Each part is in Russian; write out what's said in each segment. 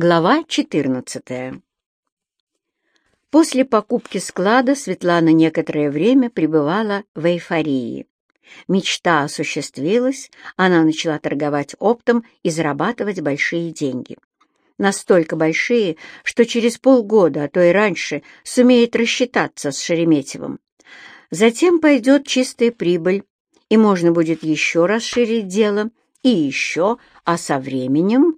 Глава 14 После покупки склада Светлана некоторое время пребывала в эйфории. Мечта осуществилась, она начала торговать оптом и зарабатывать большие деньги. Настолько большие, что через полгода, а то и раньше, сумеет рассчитаться с Шереметьевым. Затем пойдет чистая прибыль, и можно будет еще расширить дело, и еще, а со временем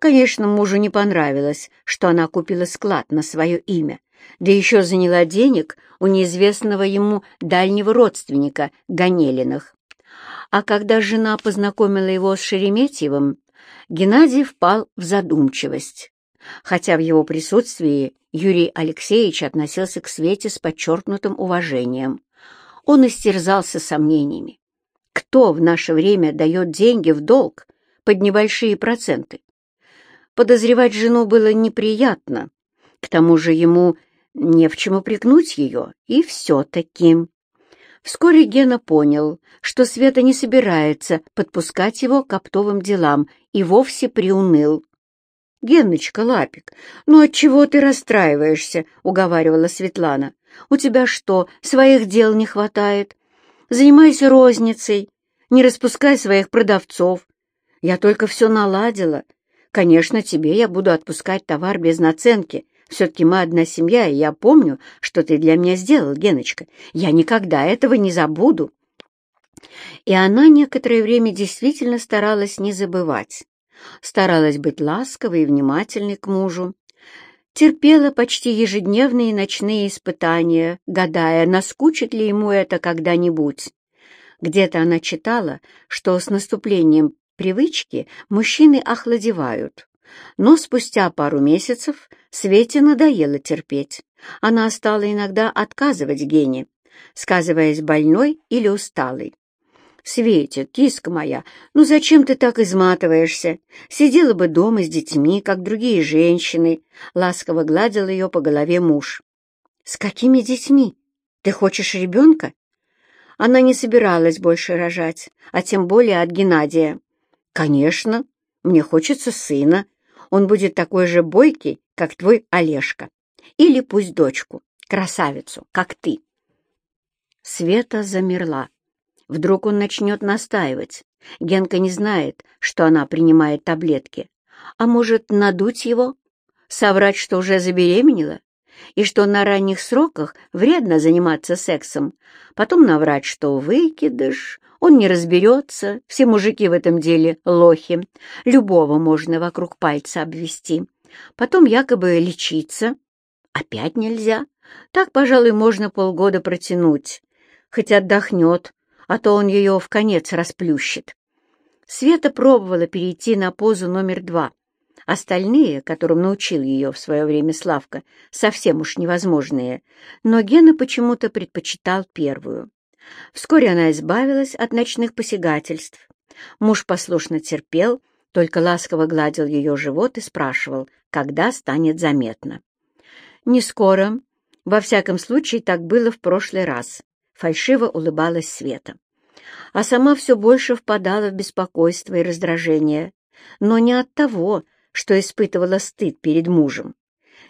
Конечно, мужу не понравилось, что она купила склад на свое имя, да еще заняла денег у неизвестного ему дальнего родственника Ганелиных. А когда жена познакомила его с Шереметьевым, Геннадий впал в задумчивость, хотя в его присутствии Юрий Алексеевич относился к Свете с подчеркнутым уважением. Он истерзался сомнениями. Кто в наше время дает деньги в долг под небольшие проценты? Подозревать жену было неприятно. К тому же ему не в чем упрекнуть ее, и все-таки. Вскоре Гена понял, что Света не собирается подпускать его к оптовым делам и вовсе приуныл. «Генночка, лапик, ну отчего ты расстраиваешься?» — уговаривала Светлана. «У тебя что, своих дел не хватает? Занимайся розницей, не распускай своих продавцов. Я только все наладила, Конечно, тебе я буду отпускать товар без наценки. Все-таки мы одна семья, и я помню, что ты для меня сделал, Геночка. Я никогда этого не забуду. И она некоторое время действительно старалась не забывать. Старалась быть ласковой и внимательной к мужу. Терпела почти ежедневные ночные испытания, гадая, наскучит ли ему это когда-нибудь. Где-то она читала, что с наступлением привычки мужчины охладевают. Но спустя пару месяцев Свете надоело терпеть. Она стала иногда отказывать Гене, сказываясь больной или усталой. «Светя, киска моя, ну зачем ты так изматываешься? Сидела бы дома с детьми, как другие женщины», — ласково гладил ее по голове муж. «С какими детьми? Ты хочешь ребенка?» Она не собиралась больше рожать, а тем более от Геннадия. «Конечно, мне хочется сына. Он будет такой же бойкий, как твой Олежка. Или пусть дочку, красавицу, как ты». Света замерла. Вдруг он начнет настаивать. Генка не знает, что она принимает таблетки. А может, надуть его? Соврать, что уже забеременела? И что на ранних сроках вредно заниматься сексом? Потом наврать, что выкидыш, он не разберется, все мужики в этом деле лохи, любого можно вокруг пальца обвести. Потом якобы лечиться. Опять нельзя. Так, пожалуй, можно полгода протянуть. Хоть отдохнет, а то он ее в конец расплющит. Света пробовала перейти на позу номер два. Остальные, которым научил ее в свое время Славка, совсем уж невозможные, но Гена почему-то предпочитал первую. Вскоре она избавилась от ночных посягательств. Муж послушно терпел, только ласково гладил ее живот и спрашивал, когда станет заметно. «Не скоро. Во всяком случае, так было в прошлый раз», — фальшиво улыбалась Света. А сама все больше впадала в беспокойство и раздражение, но не от того, что испытывала стыд перед мужем.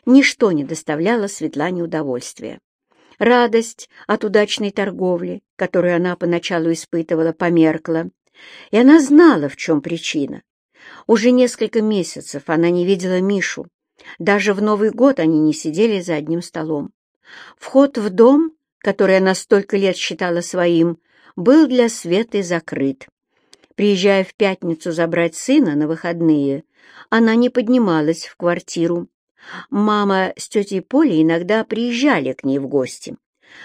Ничто не доставляло Светлане удовольствия. Радость от удачной торговли, которую она поначалу испытывала, померкла, и она знала, в чем причина. Уже несколько месяцев она не видела Мишу. Даже в Новый год они не сидели за одним столом. Вход в дом, который она столько лет считала своим, был для Светы закрыт. Приезжая в пятницу забрать сына на выходные, она не поднималась в квартиру, Мама с тетей Полей иногда приезжали к ней в гости.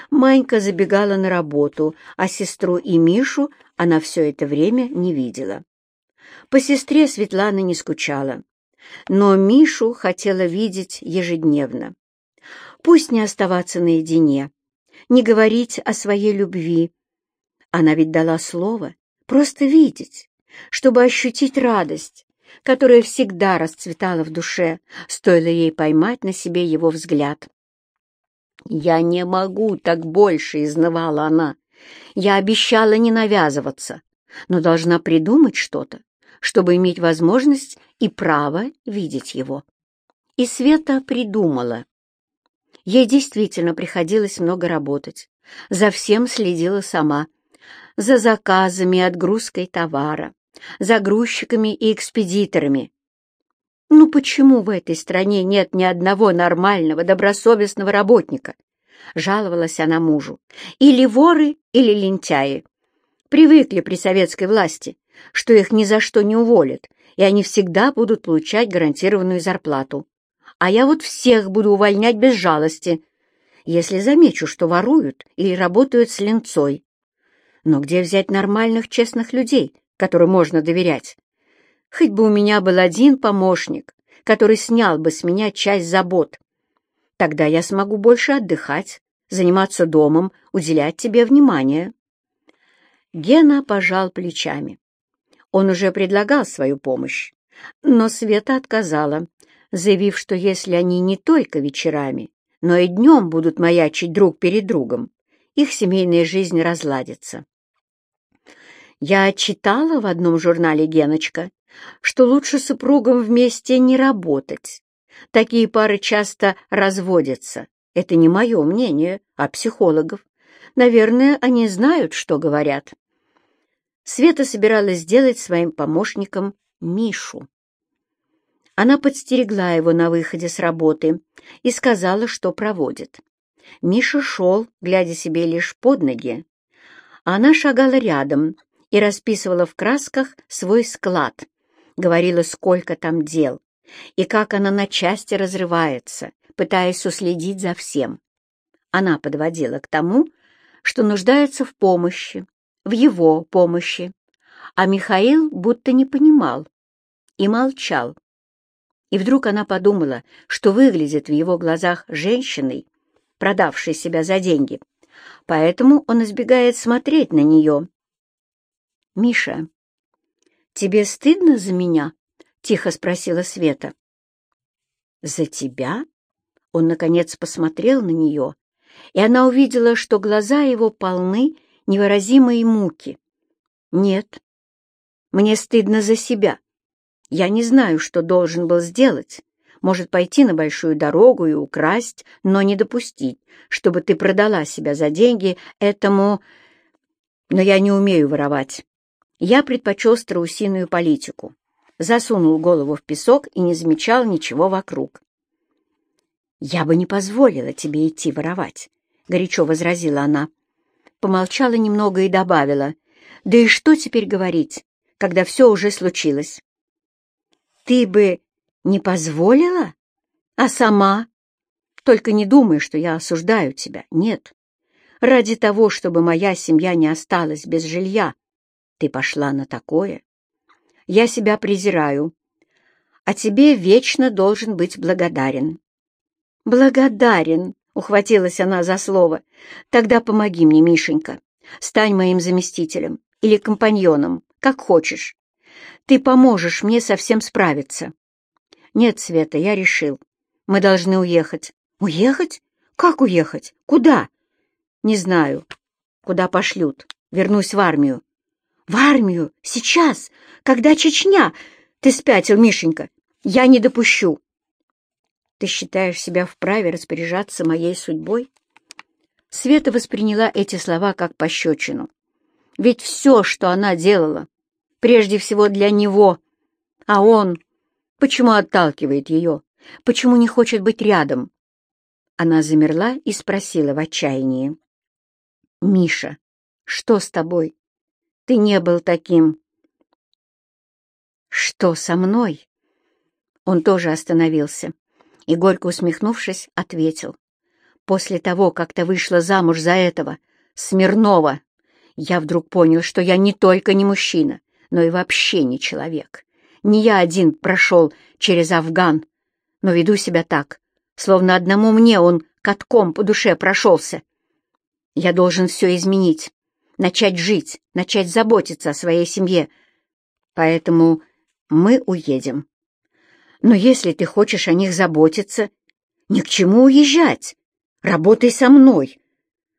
Манька забегала на работу, а сестру и Мишу она все это время не видела. По сестре Светлана не скучала, но Мишу хотела видеть ежедневно. Пусть не оставаться наедине, не говорить о своей любви. Она ведь дала слово просто видеть, чтобы ощутить радость, которая всегда расцветала в душе, стоило ей поймать на себе его взгляд. «Я не могу так больше», — изнывала она. «Я обещала не навязываться, но должна придумать что-то, чтобы иметь возможность и право видеть его. И Света придумала. Ей действительно приходилось много работать. За всем следила сама. За заказами и отгрузкой товара, за грузчиками и экспедиторами. Ну почему в этой стране нет ни одного нормального, добросовестного работника? Жаловалась она мужу. Или воры, или лентяи. Привыкли при советской власти, что их ни за что не уволят, и они всегда будут получать гарантированную зарплату. А я вот всех буду увольнять без жалости, если замечу, что воруют или работают с ленцой. Но где взять нормальных, честных людей, которым можно доверять? Хоть бы у меня был один помощник, который снял бы с меня часть забот. Тогда я смогу больше отдыхать, заниматься домом, уделять тебе внимание. Гена пожал плечами. Он уже предлагал свою помощь, но Света отказала, заявив, что если они не только вечерами, но и днем будут маячить друг перед другом, их семейная жизнь разладится. Я читала в одном журнале «Геночка», что лучше супругам вместе не работать. Такие пары часто разводятся. Это не мое мнение, а психологов. Наверное, они знают, что говорят. Света собиралась сделать своим помощником Мишу. Она подстерегла его на выходе с работы и сказала, что проводит. Миша шел, глядя себе лишь под ноги. Она шагала рядом и расписывала в красках свой склад, говорила, сколько там дел, и как она на части разрывается, пытаясь уследить за всем. Она подводила к тому, что нуждается в помощи, в его помощи, а Михаил будто не понимал и молчал. И вдруг она подумала, что выглядит в его глазах женщиной, продавшей себя за деньги, поэтому он избегает смотреть на нее. «Миша, тебе стыдно за меня?» — тихо спросила Света. «За тебя?» Он, наконец, посмотрел на нее, и она увидела, что глаза его полны невыразимой муки. «Нет, мне стыдно за себя. Я не знаю, что должен был сделать. Может, пойти на большую дорогу и украсть, но не допустить, чтобы ты продала себя за деньги этому... Но я не умею воровать. Я предпочел страусиную политику. Засунул голову в песок и не замечал ничего вокруг. «Я бы не позволила тебе идти воровать», — горячо возразила она. Помолчала немного и добавила. «Да и что теперь говорить, когда все уже случилось?» «Ты бы не позволила? А сама? Только не думай, что я осуждаю тебя. Нет. Ради того, чтобы моя семья не осталась без жилья, ты пошла на такое. Я себя презираю, а тебе вечно должен быть благодарен. «Благодарен!» — ухватилась она за слово. «Тогда помоги мне, Мишенька. Стань моим заместителем или компаньоном, как хочешь. Ты поможешь мне совсем справиться». «Нет, Света, я решил. Мы должны уехать». «Уехать? Как уехать? Куда?» «Не знаю. Куда пошлют. Вернусь в армию». «В армию? Сейчас? Когда Чечня? Ты спятил, Мишенька. Я не допущу. Ты считаешь себя вправе распоряжаться моей судьбой?» Света восприняла эти слова как пощечину. Ведь все, что она делала, прежде всего для него, а он почему отталкивает ее, почему не хочет быть рядом? Она замерла и спросила в отчаянии. «Миша, что с тобой? Ты не был таким...» «Что со мной?» Он тоже остановился и, горько усмехнувшись, ответил. «После того, как ты вышла замуж за этого, Смирнова, я вдруг понял, что я не только не мужчина, но и вообще не человек. Не я один прошел через Афган, но веду себя так, словно одному мне он катком по душе прошелся. Я должен все изменить, начать жить, начать заботиться о своей семье. Поэтому мы уедем. Но если ты хочешь о них заботиться, ни к чему уезжать. Работай со мной.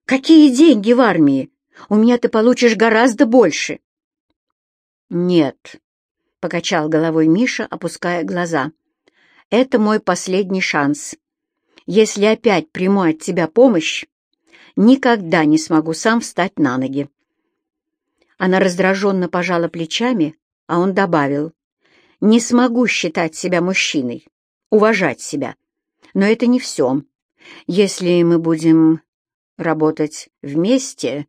Какие деньги в армии? У меня ты получишь гораздо больше. Нет, — покачал головой Миша, опуская глаза. «Это мой последний шанс. Если опять приму от тебя помощь, никогда не смогу сам встать на ноги». Она раздраженно пожала плечами, а он добавил, «Не смогу считать себя мужчиной, уважать себя. Но это не все. Если мы будем работать вместе...»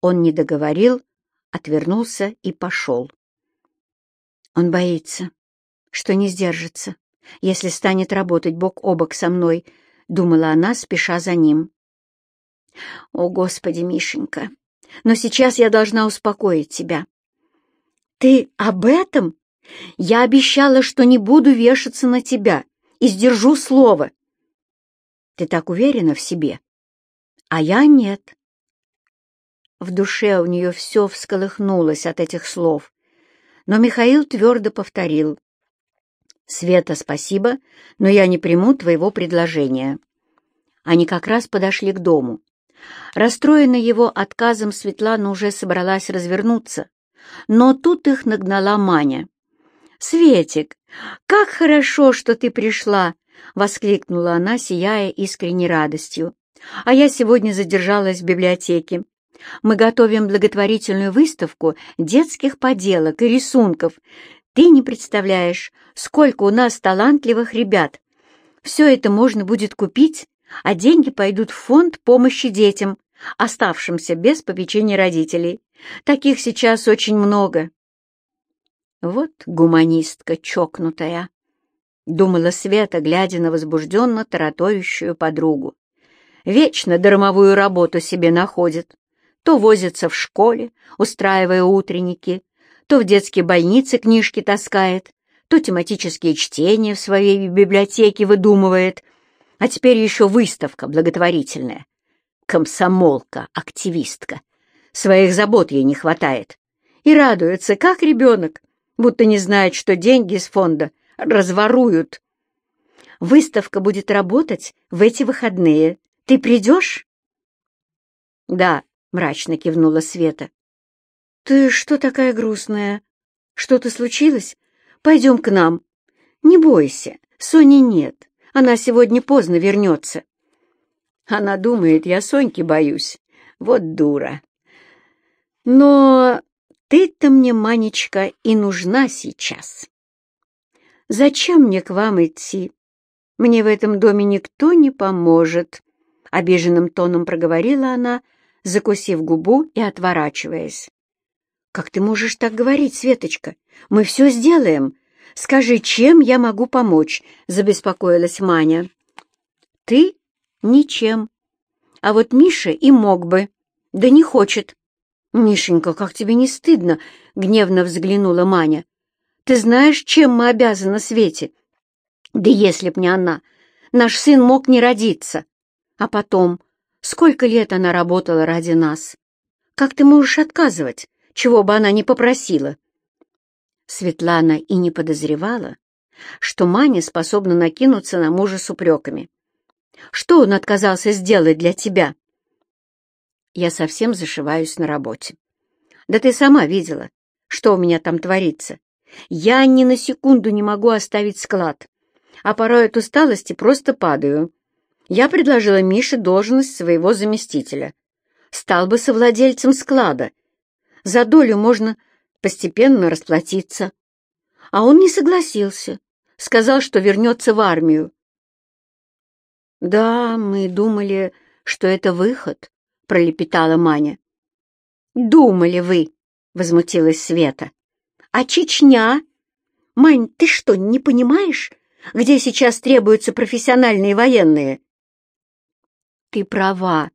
Он не договорил, отвернулся и пошел. Он боится, что не сдержится, если станет работать бок о бок со мной, думала она, спеша за ним. О, Господи, Мишенька, но сейчас я должна успокоить тебя. Ты об этом? Я обещала, что не буду вешаться на тебя и сдержу слово. Ты так уверена в себе, а я нет. В душе у нее все всколыхнулось от этих слов, но Михаил твердо повторил. «Света, спасибо, но я не приму твоего предложения». Они как раз подошли к дому. Расстроенная его отказом, Светлана уже собралась развернуться, но тут их нагнала Маня. «Светик, как хорошо, что ты пришла!» — воскликнула она, сияя искренней радостью. «А я сегодня задержалась в библиотеке. Мы готовим благотворительную выставку детских поделок и рисунков. Ты не представляешь, сколько у нас талантливых ребят. Все это можно будет купить, а деньги пойдут в фонд помощи детям, оставшимся без попечения родителей. Таких сейчас очень много. Вот гуманистка чокнутая, — думала Света, глядя на возбужденно тараторящую подругу. Вечно дармовую работу себе находит то возится в школе, устраивая утренники, то в детской больнице книжки таскает, то тематические чтения в своей библиотеке выдумывает, а теперь еще выставка благотворительная. Комсомолка, активистка. Своих забот ей не хватает. И радуется, как ребенок, будто не знает, что деньги из фонда разворуют. Выставка будет работать в эти выходные. Ты придешь? Да, — мрачно кивнула Света. «Ты что такая грустная? Что-то случилось? Пойдем к нам. Не бойся, Сони нет. Она сегодня поздно вернется». Она думает, я Соньки боюсь. Вот дура. Но ты-то мне, Манечка, и нужна сейчас. Зачем мне к вам идти? Мне в этом доме никто не поможет, — обиженным тоном проговорила она, закусив губу и отворачиваясь. «Как ты можешь так говорить, Светочка? Мы все сделаем. Скажи, чем я могу помочь?» — забеспокоилась Маня. «Ты? Ничем. А вот Миша и мог бы. Да не хочет». «Мишенька, как тебе не стыдно?» — гневно взглянула Маня. «Ты знаешь, чем мы обязаны Свете?» «Да если б не она, наш сын мог не родиться. А потом, Сколько лет она работала ради нас? Как ты можешь отказывать, чего бы она ни попросила?» Светлана и не подозревала, что Маня способна накинуться на мужа с упреками. «Что он отказался сделать для тебя?» «Я совсем зашиваюсь на работе. Да ты сама видела, что у меня там творится. Я ни на секунду не могу оставить склад, а порой от усталости просто падаю я предложила Мише должность своего заместителя. Стал бы совладельцем склада. За долю можно постепенно расплатиться. А он не согласился, сказал, что вернется в армию. «Да, мы думали, что это выход», — пролепетала Маня. «Думали вы», — возмутилась Света. «А Чечня? Мань, ты что, не понимаешь, где сейчас требуются профессиональные военные?» Ты права.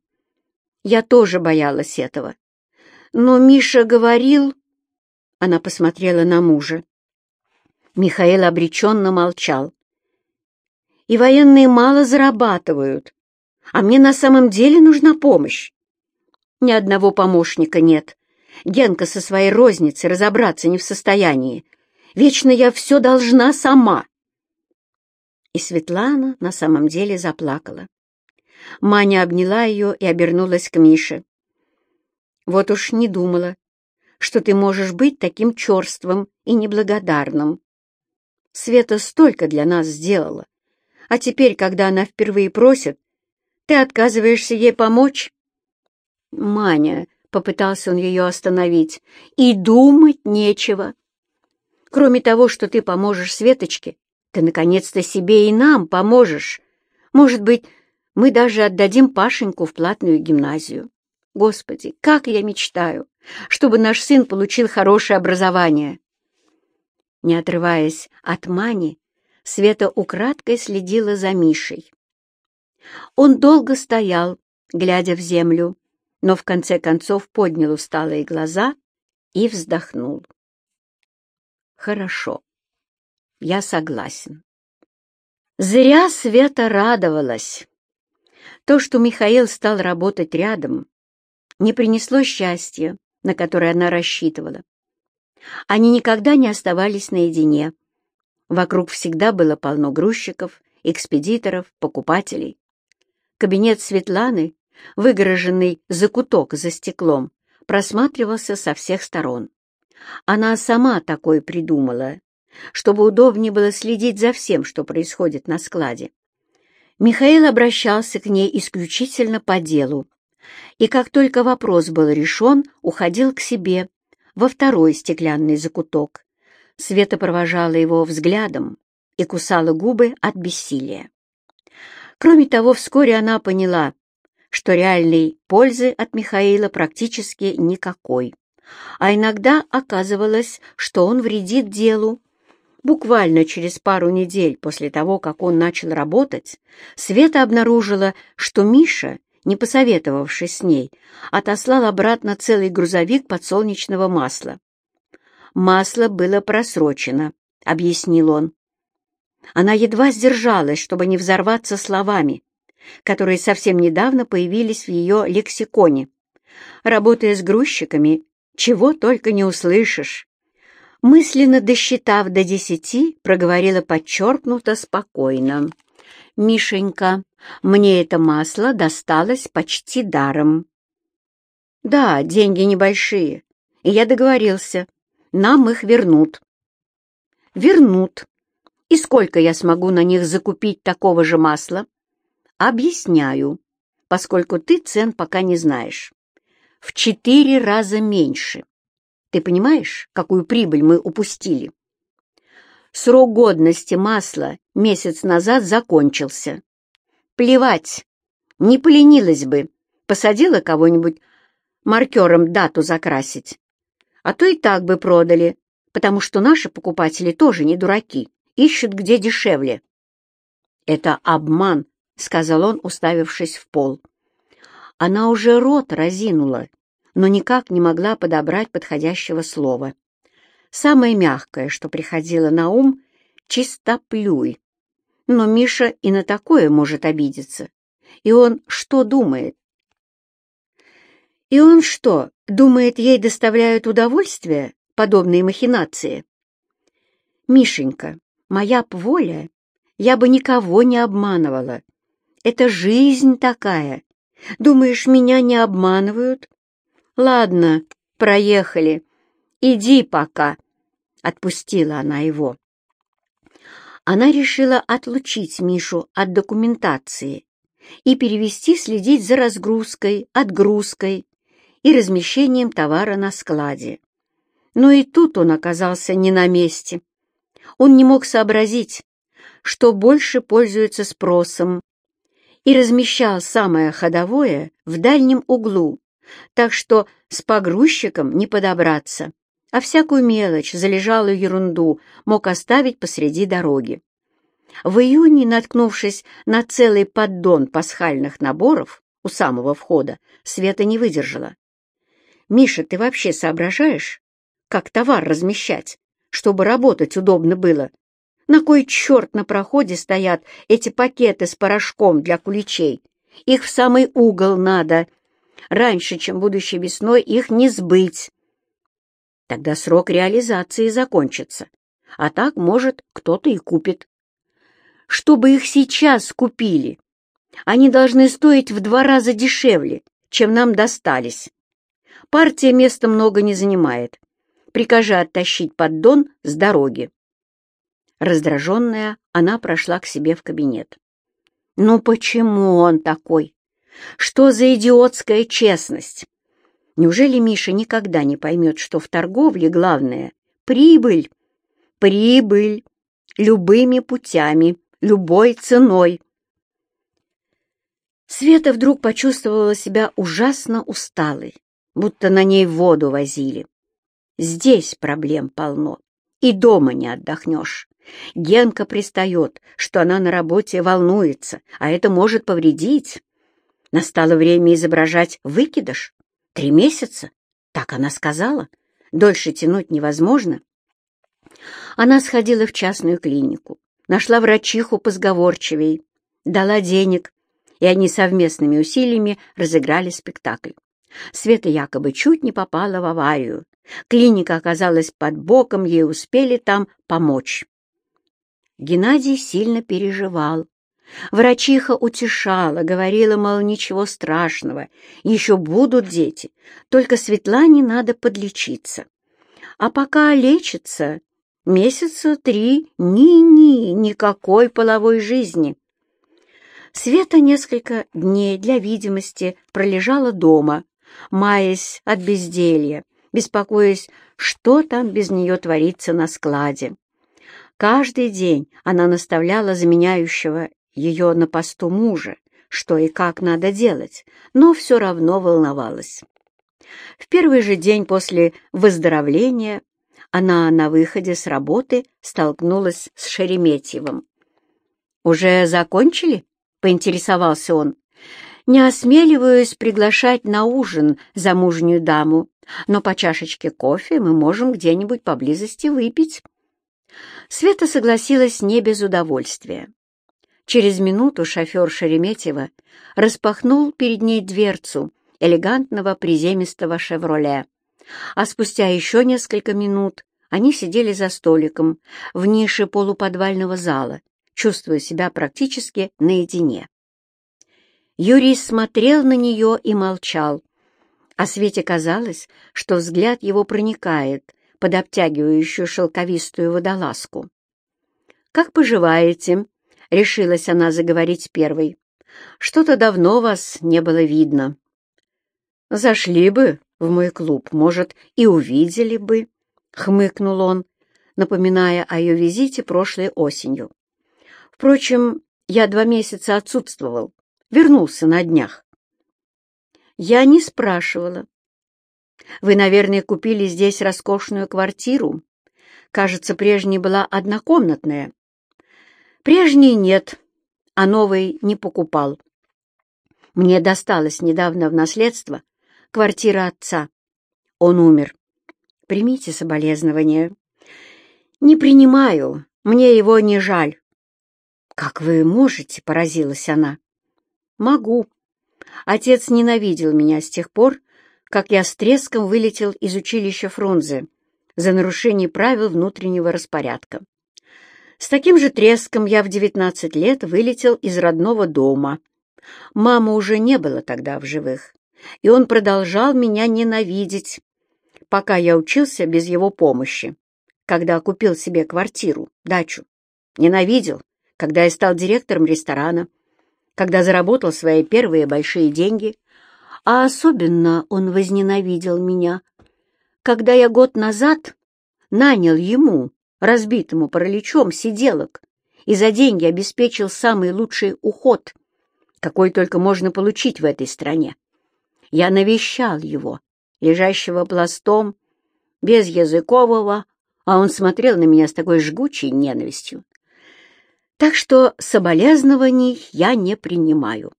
Я тоже боялась этого. Но Миша говорил... Она посмотрела на мужа. Михаил обреченно молчал. И военные мало зарабатывают, а мне на самом деле нужна помощь. Ни одного помощника нет. Генка со своей розницей разобраться не в состоянии. Вечно я все должна сама. И Светлана на самом деле заплакала. Маня обняла ее и обернулась к Мише. «Вот уж не думала, что ты можешь быть таким черством и неблагодарным. Света столько для нас сделала, а теперь, когда она впервые просит, ты отказываешься ей помочь? Маня, — попытался он ее остановить, — и думать нечего. Кроме того, что ты поможешь Светочке, ты наконец-то себе и нам поможешь. Может быть, мы даже отдадим Пашеньку в платную гимназию. Господи, как я мечтаю, чтобы наш сын получил хорошее образование. Не отрываясь от Мани, Света украдкой следила за Мишей. Он долго стоял, глядя в землю, но в конце концов поднял усталые глаза и вздохнул. «Хорошо, я согласен». Зря Света радовалась. То, что Михаил стал работать рядом, не принесло счастья, на которое она рассчитывала. Они никогда не оставались наедине. Вокруг всегда было полно грузчиков, экспедиторов, покупателей. Кабинет Светланы, выгороженный закуток за стеклом, просматривался со всех сторон. Она сама такое придумала, чтобы удобнее было следить за всем, что происходит на складе. Михаил обращался к ней исключительно по делу, и как только вопрос был решен, уходил к себе, во второй стеклянный закуток. Света провожала его взглядом и кусала губы от бессилия. Кроме того, вскоре она поняла, что реальной пользы от Михаила практически никакой, а иногда оказывалось, что он вредит делу. Буквально через пару недель после того, как он начал работать, Света обнаружила, что Миша не посоветовавшись с ней, отослал обратно целый грузовик подсолнечного масла. «Масло было просрочено», — объяснил он. Она едва сдержалась, чтобы не взорваться словами, которые совсем недавно появились в ее лексиконе. Работая с грузчиками, чего только не услышишь. Мысленно досчитав до десяти, проговорила подчеркнуто спокойно. «Мишенька, мне это масло досталось почти даром». «Да, деньги небольшие, и я договорился. Нам их вернут». «Вернут. И сколько я смогу на них закупить такого же масла?» «Объясняю, поскольку ты цен пока не знаешь. В четыре раза меньше. Ты понимаешь, какую прибыль мы упустили?» Срок годности масла месяц назад закончился. Плевать, не поленилась бы, посадила кого-нибудь маркером дату закрасить. А то и так бы продали, потому что наши покупатели тоже не дураки, ищут где дешевле. «Это обман», — сказал он, уставившись в пол. Она уже рот разинула, но никак не могла подобрать подходящего слова. Самое мягкое, что приходило на ум — чистоплюй. Но Миша и на такое может обидеться. И он что думает? И он что, думает, ей доставляют удовольствие подобные махинации? Мишенька, моя б воля, я бы никого не обманывала. Это жизнь такая. Думаешь, меня не обманывают? Ладно, проехали. «Иди пока», — отпустила она его. Она решила отлучить Мишу от документации и перевести следить за разгрузкой, отгрузкой и размещением товара на складе. Но и тут он оказался не на месте. Он не мог сообразить, что больше пользуется спросом, и размещал самое ходовое в дальнем углу, так что с погрузчиком не подобраться а всякую мелочь, залежалую ерунду мог оставить посреди дороги. В июне, наткнувшись на целый поддон пасхальных наборов у самого входа, Света не выдержала. «Миша, ты вообще соображаешь, как товар размещать, чтобы работать удобно было? На кой черт на проходе стоят эти пакеты с порошком для куличей? Их в самый угол надо. Раньше, чем будущей весной, их не сбыть. Тогда срок реализации закончится, а так, может, кто-то и купит. Чтобы их сейчас купили, они должны стоить в два раза дешевле, чем нам достались. Партия места много не занимает. Прикажи оттащить поддон с дороги. Раздраженная, она прошла к себе в кабинет. «Ну почему он такой? Что за идиотская честность? Неужели Миша никогда не поймет, что в торговле главное — прибыль? Прибыль! Любыми путями, любой ценой!» Света вдруг почувствовала себя ужасно усталой, будто на ней воду возили. Здесь проблем полно, и дома не отдохнешь. Генка пристает, что она на работе волнуется, а это может повредить. Настало время изображать выкидыш. Три месяца? Так она сказала. Дольше тянуть невозможно. Она сходила в частную клинику, нашла врачиху позговорчивей, дала денег, и они совместными усилиями разыграли спектакль. Света якобы чуть не попала в аварию. Клиника оказалась под боком, ей успели там помочь. Геннадий сильно переживал. Врачиха утешала, говорила, мол, ничего страшного, еще будут дети, только Светлане надо подлечиться. А пока лечится, месяца три ни-ни, никакой половой жизни. Света несколько дней для видимости пролежала дома, маясь от безделья, беспокоясь, что там без нее творится на складе. Каждый день она наставляла заменяющего ее на посту мужа, что и как надо делать, но все равно волновалась. В первый же день после выздоровления она на выходе с работы столкнулась с Шереметьевым. «Уже закончили?» — поинтересовался он. «Не осмеливаюсь приглашать на ужин замужнюю даму, но по чашечке кофе мы можем где-нибудь поблизости выпить». Света согласилась не без удовольствия. Через минуту шофер Шереметьева распахнул перед ней дверцу элегантного приземистого «Шевроле», а спустя еще несколько минут они сидели за столиком в нише полуподвального зала, чувствуя себя практически наедине. Юрий смотрел на нее и молчал, а Свете казалось, что взгляд его проникает под обтягивающую шелковистую водолазку. «Как поживаете?» — решилась она заговорить первой. «Что-то давно вас не было видно». «Зашли бы в мой клуб, может, и увидели бы», — хмыкнул он, напоминая о ее визите прошлой осенью. «Впрочем, я два месяца отсутствовал, вернулся на днях». «Я не спрашивала. Вы, наверное, купили здесь роскошную квартиру. Кажется, прежней была однокомнатная. Прежней нет, а новой не покупал. Мне досталось недавно в наследство квартира отца. Он умер. Примите соболезнования. Не принимаю, мне его не жаль. Как вы можете, поразилась она. Могу. Отец ненавидел меня с тех пор, как я с треском вылетел из училища Фрунзе за нарушение правил внутреннего распорядка. С таким же треском я в 19 лет вылетел из родного дома. Мама уже не было тогда в живых, и он продолжал меня ненавидеть, пока я учился без его помощи, когда купил себе квартиру, дачу. Ненавидел, когда я стал директором ресторана, когда заработал свои первые большие деньги — а особенно он возненавидел меня, когда я год назад нанял ему, разбитому параличом, сиделок и за деньги обеспечил самый лучший уход, какой только можно получить в этой стране. Я навещал его, лежащего пластом, без языкового, а он смотрел на меня с такой жгучей ненавистью. Так что соболезнований я не принимаю.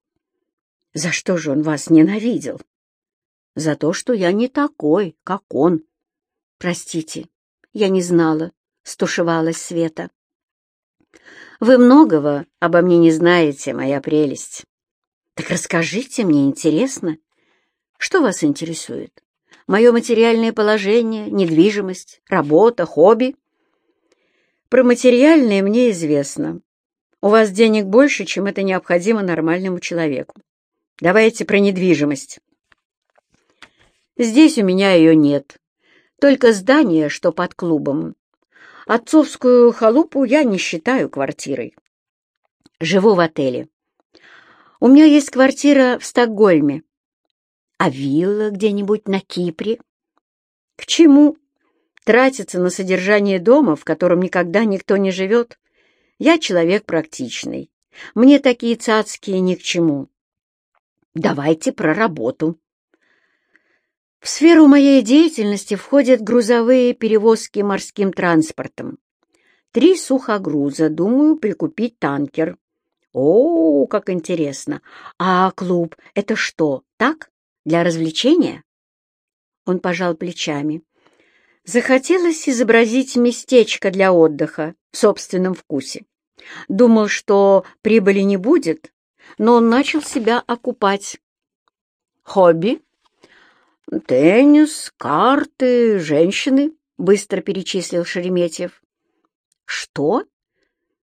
За что же он вас ненавидел? За то, что я не такой, как он. Простите, я не знала, стушевалась Света. Вы многого обо мне не знаете, моя прелесть. Так расскажите, мне интересно. Что вас интересует? Мое материальное положение, недвижимость, работа, хобби? Про материальное мне известно. У вас денег больше, чем это необходимо нормальному человеку. Давайте про недвижимость. Здесь у меня ее нет. Только здание, что под клубом. Отцовскую халупу я не считаю квартирой. Живу в отеле. У меня есть квартира в Стокгольме. А вилла где-нибудь на Кипре? К чему? Тратиться на содержание дома, в котором никогда никто не живет? Я человек практичный. Мне такие цацкие ни к чему. Давайте про работу. В сферу моей деятельности входят грузовые перевозки морским транспортом. Три сухогруза, думаю, прикупить танкер. О, как интересно! А клуб — это что, так? Для развлечения? Он пожал плечами. Захотелось изобразить местечко для отдыха в собственном вкусе. Думал, что прибыли не будет, но он начал себя окупать. Хобби? Теннис, карты, женщины, быстро перечислил Шереметьев. Что?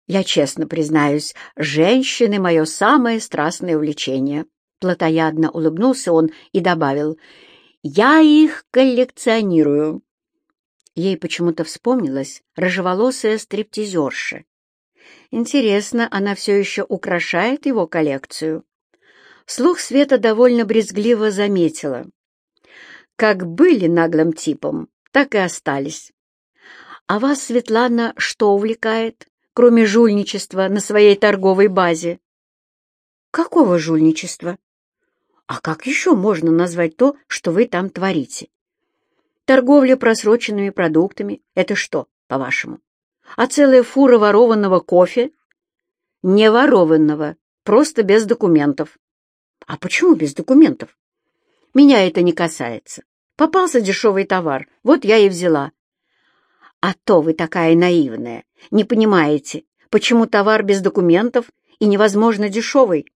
Я честно признаюсь, женщины — мое самое страстное увлечение. Платоядно улыбнулся он и добавил, «Я их коллекционирую». Ей почему-то вспомнилась рыжеволосая стриптизерша. Интересно, она все еще украшает его коллекцию? Слух Света довольно брезгливо заметила. Как были наглым типом, так и остались. А вас, Светлана, что увлекает? кроме жульничества на своей торговой базе. Какого жульничества? А как еще можно назвать то, что вы там творите? Торговля просроченными продуктами — это что, по-вашему? А целая фура ворованного кофе? Не ворованного, просто без документов. А почему без документов? Меня это не касается. Попался дешевый товар, вот я и взяла. А то вы такая наивная, не понимаете, почему товар без документов и невозможно дешевый.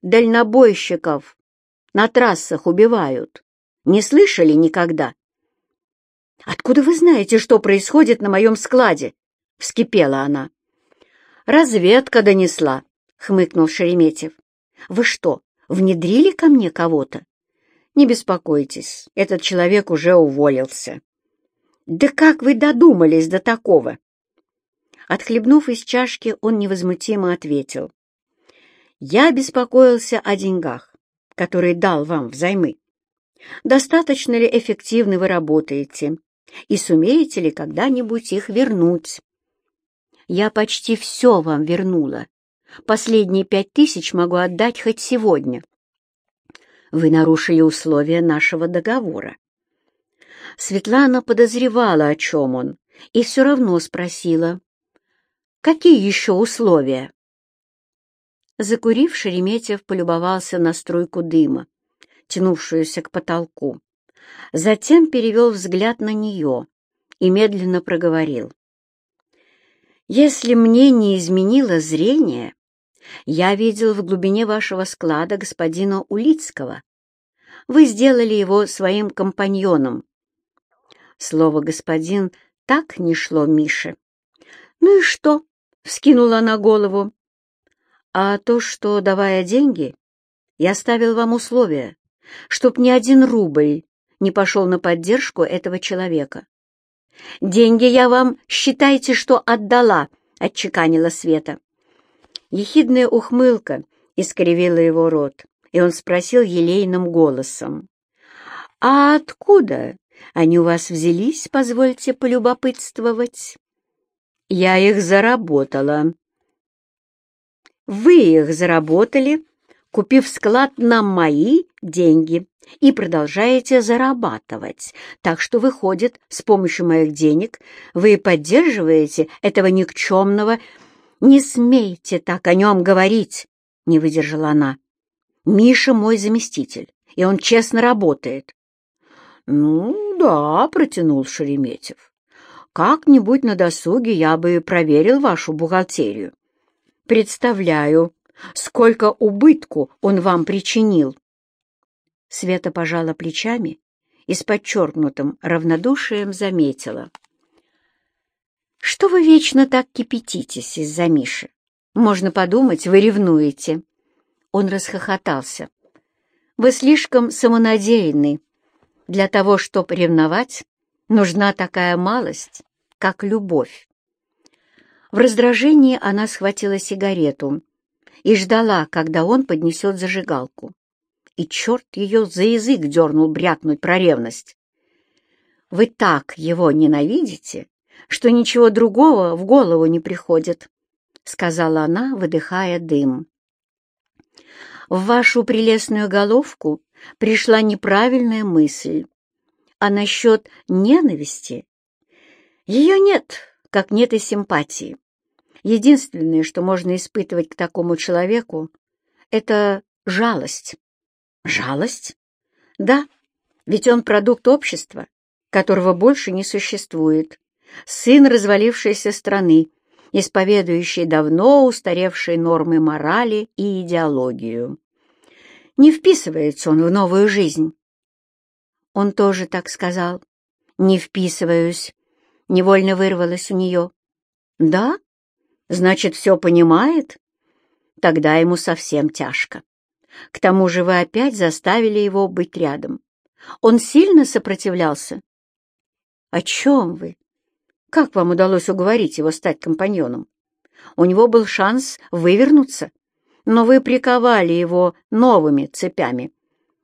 Дальнобойщиков на трассах убивают. Не слышали никогда? «Откуда вы знаете, что происходит на моем складе?» — вскипела она. «Разведка донесла», — хмыкнул Шереметьев. «Вы что, внедрили ко мне кого-то?» «Не беспокойтесь, этот человек уже уволился». «Да как вы додумались до такого?» Отхлебнув из чашки, он невозмутимо ответил. «Я беспокоился о деньгах, которые дал вам взаймы. Достаточно ли эффективно вы работаете, и сумеете ли когда-нибудь их вернуть?» «Я почти все вам вернула. Последние пять тысяч могу отдать хоть сегодня». «Вы нарушили условия нашего договора. Светлана подозревала, о чем он, и все равно спросила, «Какие еще условия?» Закурив, Шереметьев полюбовался на струйку дыма, тянувшуюся к потолку. Затем перевел взгляд на нее и медленно проговорил. «Если мне не изменило зрение, я видел в глубине вашего склада господина Улицкого. Вы сделали его своим компаньоном Слово «господин» так не шло Мише. «Ну и что?» — вскинула она голову. «А то, что, давая деньги, я ставил вам условия, чтоб ни один рубль не пошел на поддержку этого человека. Деньги я вам, считайте, что отдала», — отчеканила Света. Ехидная ухмылка искривила его рот, и он спросил елейным голосом. «А откуда они у вас взялись, позвольте полюбопытствовать? Я их заработала. Вы их заработали, купив склад на мои деньги, и продолжаете зарабатывать. Так что, выходит, с помощью моих денег вы поддерживаете этого никчемного... «Не смейте так о нем говорить!» — не выдержала она. «Миша мой заместитель, и он честно работает. «Ну, да», — протянул Шереметьев. «Как-нибудь на досуге я бы проверил вашу бухгалтерию. Представляю, сколько убытку он вам причинил». Света пожала плечами и с подчеркнутым равнодушием заметила. «Что вы вечно так кипятитесь из-за Миши? Можно подумать, вы ревнуете». Он расхохотался. «Вы слишком самонадеянный для того, чтобы ревновать, Нужна такая малость, как любовь. В раздражении она схватила сигарету и ждала, когда он поднесет зажигалку. И черт ее за язык дернул брякнуть про ревность. «Вы так его ненавидите, что ничего другого в голову не приходит», — сказала она, выдыхая дым. «В вашу прелестную головку пришла неправильная мысль. А насчет ненависти? Ее нет, как нет и симпатии. Единственное, что можно испытывать к такому человеку, это жалость. Жалость? Да, ведь он продукт общества, которого больше не существует. Сын развалившейся страны, исповедующий давно устаревшие нормы морали и идеологию. Не вписывается он в новую жизнь. Он тоже так сказал. «Не вписываюсь». Невольно вырвалось у нее. «Да? Значит, все понимает?» Тогда ему совсем тяжко. К тому же вы опять заставили его быть рядом. Он сильно сопротивлялся? О чем вы? Как вам удалось уговорить его стать компаньоном? У него был шанс вывернуться, но вы приковали его новыми цепями.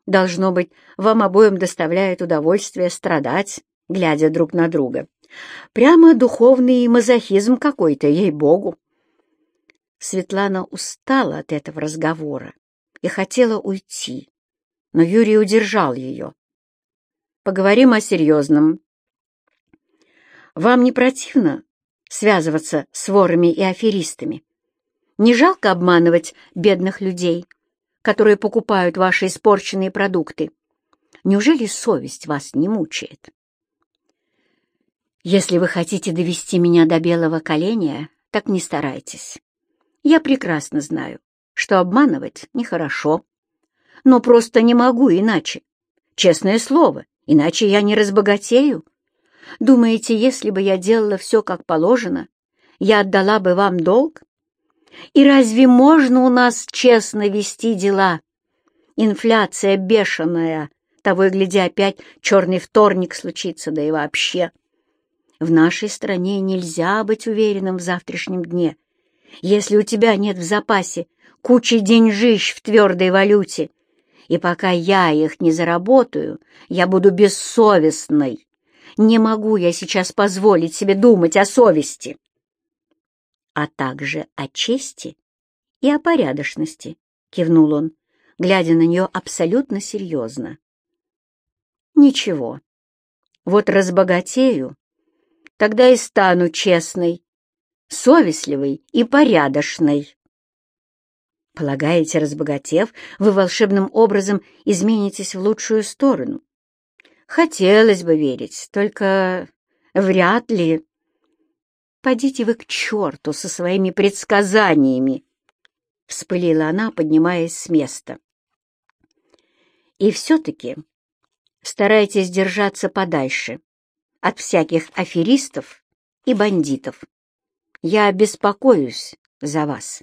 Должно быть, вам обоим доставляет удовольствие страдать, глядя друг на друга. Прямо духовный мазохизм какой-то, ей-богу. Светлана устала от этого разговора и хотела уйти, но Юрий удержал ее. «Поговорим о серьезном. Вам не противно связываться с ворами и аферистами? Не жалко обманывать бедных людей?» которые покупают ваши испорченные продукты. Неужели совесть вас не мучает? Если вы хотите довести меня до белого коленя, так не старайтесь. Я прекрасно знаю, что обманывать нехорошо, но просто не могу иначе. Честное слово, иначе я не разбогатею. Думаете, если бы я делала все как положено, я отдала бы вам долг? И разве можно у нас честно вести дела? Инфляция бешеная, того и гляди опять черный вторник случится, да и вообще. В нашей стране нельзя быть уверенным в завтрашнем дне. Если у тебя нет в запасе кучи деньжищ в твердой валюте, и пока я их не заработаю, я буду бессовестной. Не могу я сейчас позволить себе думать о совести а также о чести и о порядочности», — кивнул он, глядя на нее абсолютно серьезно. «Ничего, вот разбогатею, тогда и стану честной, совестливой и порядочной». Полагаете, разбогатев, вы волшебным образом изменитесь в лучшую сторону? Хотелось бы верить, только вряд ли. «Подите вы к черту со своими предсказаниями!» — вспылила она, поднимаясь с места. «И все-таки старайтесь держаться подальше от всяких аферистов и бандитов. Я беспокоюсь за вас».